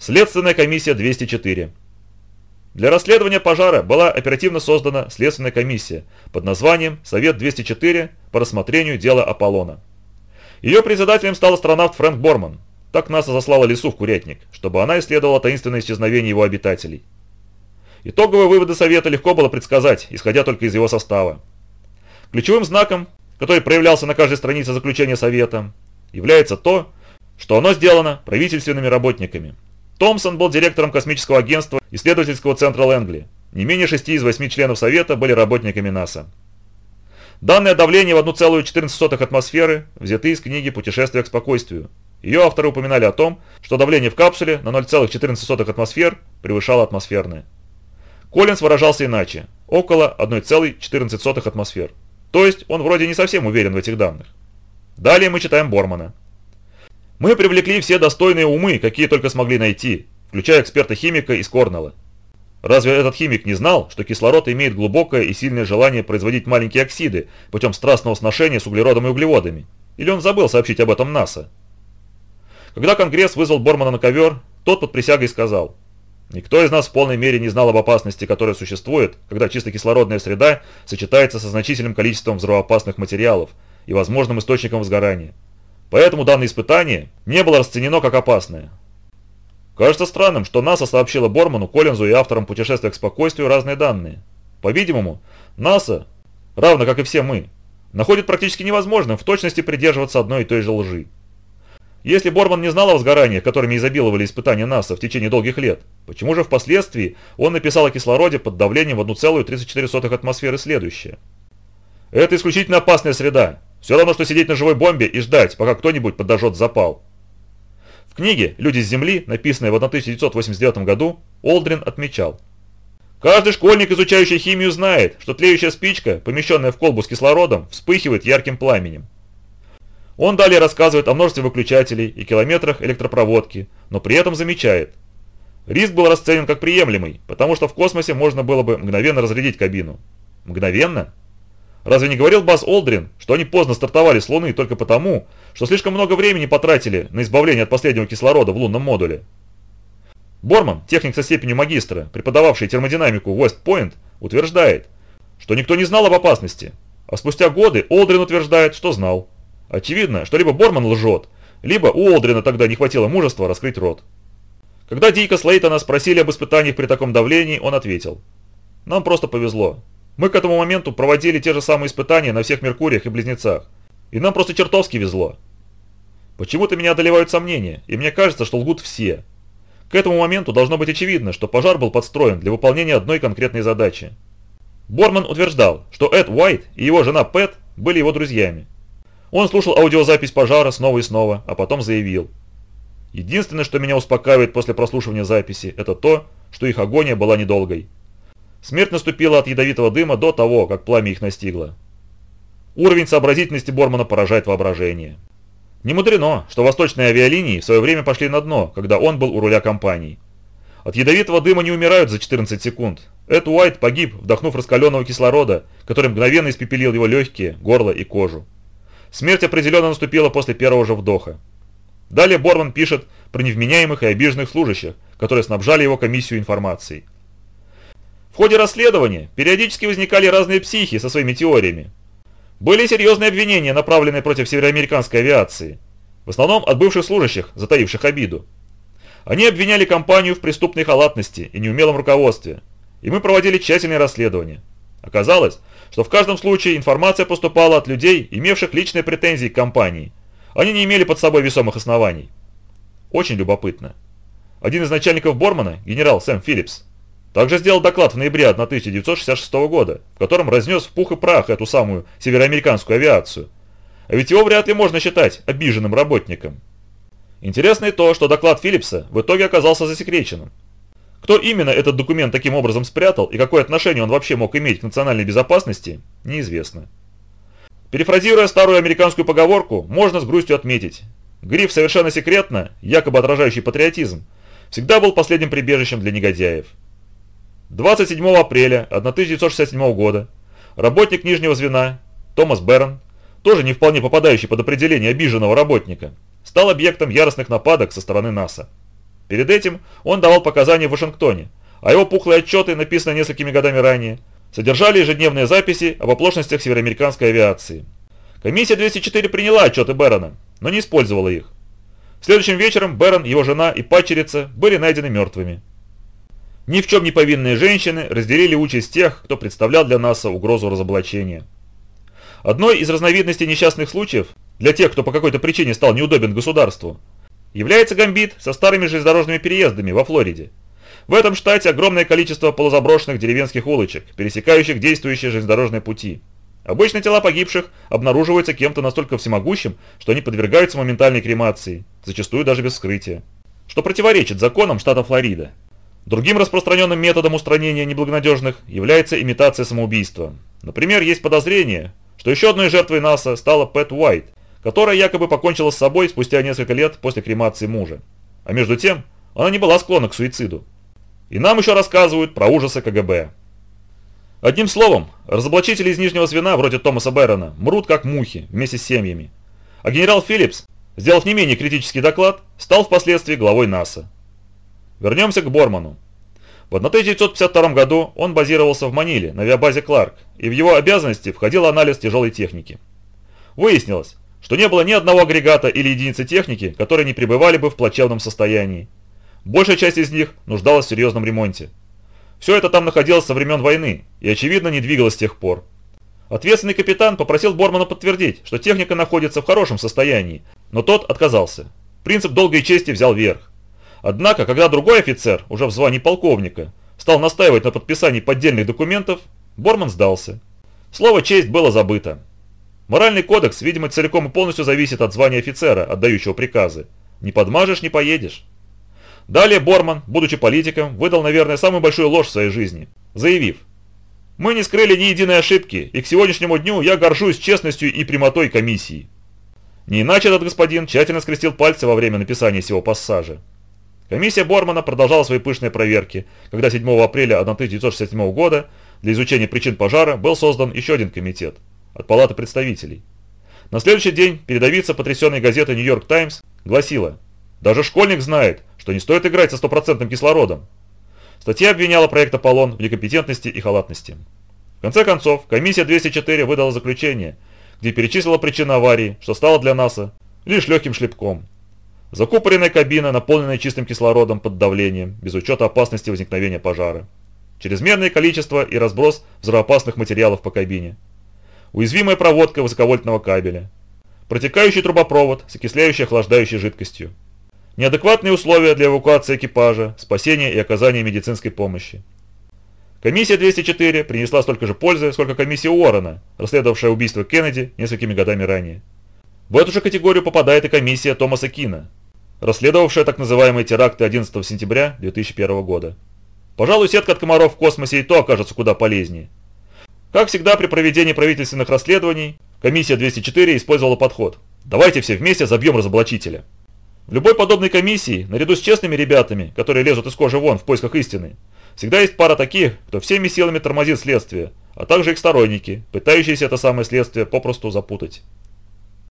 Следственная комиссия 204. Для расследования пожара была оперативно создана следственная комиссия под названием «Совет 204 по рассмотрению дела Аполлона». Ее председателем стал астронавт Фрэнк Борман. Так НАСА заслала лесу в Курятник, чтобы она исследовала таинственное исчезновение его обитателей. Итоговые выводы Совета легко было предсказать, исходя только из его состава. Ключевым знаком, который проявлялся на каждой странице заключения Совета, является то, что оно сделано правительственными работниками. Томпсон был директором космического агентства исследовательского центра Лэнгли. Не менее шести из восьми членов Совета были работниками НАСА. Данные о давлении в 1,14 атмосферы взяты из книги «Путешествие к спокойствию». Ее авторы упоминали о том, что давление в капсуле на 0,14 атмосфер превышало атмосферное. Коллинз выражался иначе – около 1,14 атмосфер. То есть он вроде не совсем уверен в этих данных. Далее мы читаем Бормана. Мы привлекли все достойные умы, какие только смогли найти, включая эксперта-химика из Корнелла. Разве этот химик не знал, что кислород имеет глубокое и сильное желание производить маленькие оксиды путем страстного сношения с углеродом и углеводами? Или он забыл сообщить об этом НАСА? Когда Конгресс вызвал Бормана на ковер, тот под присягой сказал, «Никто из нас в полной мере не знал об опасности, которая существует, когда чисто кислородная среда сочетается со значительным количеством взрывоопасных материалов и возможным источником возгорания. Поэтому данное испытание не было расценено как опасное. Кажется странным, что НАСА сообщила Борману, Коллинзу и авторам путешествия к спокойствию разные данные. По-видимому, НАСА, равно как и все мы, находит практически невозможным в точности придерживаться одной и той же лжи. Если Борман не знал о возгораниях, которыми изобиловали испытания НАСА в течение долгих лет, почему же впоследствии он написал о кислороде под давлением в 1,34 атмосферы следующее? Это исключительно опасная среда, все равно, что сидеть на живой бомбе и ждать, пока кто-нибудь подожжет запал. В книге «Люди с Земли», написанной в 1989 году, Олдрин отмечал. Каждый школьник, изучающий химию, знает, что тлеющая спичка, помещенная в колбу с кислородом, вспыхивает ярким пламенем. Он далее рассказывает о множестве выключателей и километрах электропроводки, но при этом замечает. Риск был расценен как приемлемый, потому что в космосе можно было бы мгновенно разрядить кабину. Мгновенно? Разве не говорил Баз Олдрин, что они поздно стартовали с Луны только потому, что слишком много времени потратили на избавление от последнего кислорода в лунном модуле? Борман, техник со степенью магистра, преподававший термодинамику в Уэст-Пойнт, утверждает, что никто не знал об опасности, а спустя годы Олдрин утверждает, что знал. Очевидно, что либо Борман лжет, либо у Олдрина тогда не хватило мужества раскрыть рот. Когда Дика Слейтона спросили об испытаниях при таком давлении, он ответил, «Нам просто повезло. Мы к этому моменту проводили те же самые испытания на всех Меркуриях и Близнецах. И нам просто чертовски везло. Почему-то меня одолевают сомнения, и мне кажется, что лгут все. К этому моменту должно быть очевидно, что пожар был подстроен для выполнения одной конкретной задачи. Борман утверждал, что Эд Уайт и его жена Пэт были его друзьями. Он слушал аудиозапись пожара снова и снова, а потом заявил. Единственное, что меня успокаивает после прослушивания записи, это то, что их агония была недолгой. Смерть наступила от ядовитого дыма до того, как пламя их настигло. Уровень сообразительности Бормана поражает воображение. Не мудрено, что восточные авиалинии в свое время пошли на дно, когда он был у руля компании. От ядовитого дыма не умирают за 14 секунд. Эд Уайт погиб, вдохнув раскаленного кислорода, который мгновенно испепелил его легкие, горло и кожу. Смерть определенно наступила после первого же вдоха. Далее Борман пишет про невменяемых и обиженных служащих, которые снабжали его комиссию информацией. Ходе расследования периодически возникали разные психи со своими теориями. Были серьезные обвинения, направленные против североамериканской авиации, в основном от бывших служащих, затаивших обиду. Они обвиняли компанию в преступной халатности и неумелом руководстве, и мы проводили тщательные расследования. Оказалось, что в каждом случае информация поступала от людей, имевших личные претензии к компании. Они не имели под собой весомых оснований. Очень любопытно. Один из начальников Бормана, генерал Сэм Филлипс, также сделал доклад в ноябре 1966 года, в котором разнес в пух и прах эту самую североамериканскую авиацию. А ведь его вряд ли можно считать обиженным работником. Интересно и то, что доклад Филлипса в итоге оказался засекреченным. Кто именно этот документ таким образом спрятал и какое отношение он вообще мог иметь к национальной безопасности, неизвестно. Перефразируя старую американскую поговорку, можно с грустью отметить. Гриф совершенно секретно, якобы отражающий патриотизм, всегда был последним прибежищем для негодяев. 27 апреля 1967 года работник нижнего звена Томас Берн, тоже не вполне попадающий под определение обиженного работника, стал объектом яростных нападок со стороны НАСА. Перед этим он давал показания в Вашингтоне, а его пухлые отчеты, написанные несколькими годами ранее, содержали ежедневные записи об оплошностях североамериканской авиации. Комиссия 204 приняла отчеты Бэрона, но не использовала их. Следующим вечером Бэрон, его жена и падчерица были найдены мертвыми. Ни в чем не повинные женщины разделили участь тех, кто представлял для НАСА угрозу разоблачения. Одной из разновидностей несчастных случаев, для тех, кто по какой-то причине стал неудобен государству, является гамбит со старыми железнодорожными переездами во Флориде. В этом штате огромное количество полузаброшенных деревенских улочек, пересекающих действующие железнодорожные пути. Обычно тела погибших обнаруживаются кем-то настолько всемогущим, что они подвергаются моментальной кремации, зачастую даже без вскрытия, что противоречит законам штата Флорида. Другим распространенным методом устранения неблагонадежных является имитация самоубийства. Например, есть подозрение, что еще одной жертвой НАСА стала Пэт Уайт, которая якобы покончила с собой спустя несколько лет после кремации мужа. А между тем, она не была склонна к суициду. И нам еще рассказывают про ужасы КГБ. Одним словом, разоблачители из нижнего звена, вроде Томаса Бэрона, мрут как мухи вместе с семьями. А генерал Филлипс, сделав не менее критический доклад, стал впоследствии главой НАСА. Вернемся к Борману. В 1952 году он базировался в Маниле на авиабазе Кларк, и в его обязанности входил анализ тяжелой техники. Выяснилось, что не было ни одного агрегата или единицы техники, которые не пребывали бы в плачевном состоянии. Большая часть из них нуждалась в серьезном ремонте. Все это там находилось со времен войны и, очевидно, не двигалось с тех пор. Ответственный капитан попросил Бормана подтвердить, что техника находится в хорошем состоянии, но тот отказался. Принцип долгой чести взял верх. Однако, когда другой офицер, уже в звании полковника, стал настаивать на подписании поддельных документов, Борман сдался. Слово «честь» было забыто. Моральный кодекс, видимо, целиком и полностью зависит от звания офицера, отдающего приказы. Не подмажешь – не поедешь. Далее Борман, будучи политиком, выдал, наверное, самую большую ложь в своей жизни, заявив «Мы не скрыли ни единой ошибки, и к сегодняшнему дню я горжусь честностью и прямотой комиссии». Не иначе этот господин тщательно скрестил пальцы во время написания сего пассажа. Комиссия Бормана продолжала свои пышные проверки, когда 7 апреля 1967 года для изучения причин пожара был создан еще один комитет от Палаты представителей. На следующий день передовица потрясенной газеты «Нью-Йорк Таймс» гласила «Даже школьник знает, что не стоит играть со стопроцентным кислородом». Статья обвиняла проект «Аполлон» в некомпетентности и халатности. В конце концов, комиссия 204 выдала заключение, где перечислила причину аварии, что стало для НАСА лишь легким шлепком – Закупоренная кабина, наполненная чистым кислородом под давлением, без учета опасности возникновения пожара. Чрезмерное количество и разброс взрывоопасных материалов по кабине. Уязвимая проводка высоковольтного кабеля. Протекающий трубопровод с окисляющей охлаждающей жидкостью. Неадекватные условия для эвакуации экипажа, спасения и оказания медицинской помощи. Комиссия 204 принесла столько же пользы, сколько комиссия Уоррена, расследовавшая убийство Кеннеди несколькими годами ранее. В эту же категорию попадает и комиссия Томаса Кина, расследовавшая так называемые теракты 11 сентября 2001 года. Пожалуй, сетка от комаров в космосе и то окажется куда полезнее. Как всегда при проведении правительственных расследований, комиссия 204 использовала подход «давайте все вместе забьем разоблачителя». В любой подобной комиссии, наряду с честными ребятами, которые лезут из кожи вон в поисках истины, всегда есть пара таких, кто всеми силами тормозит следствие, а также их сторонники, пытающиеся это самое следствие попросту запутать.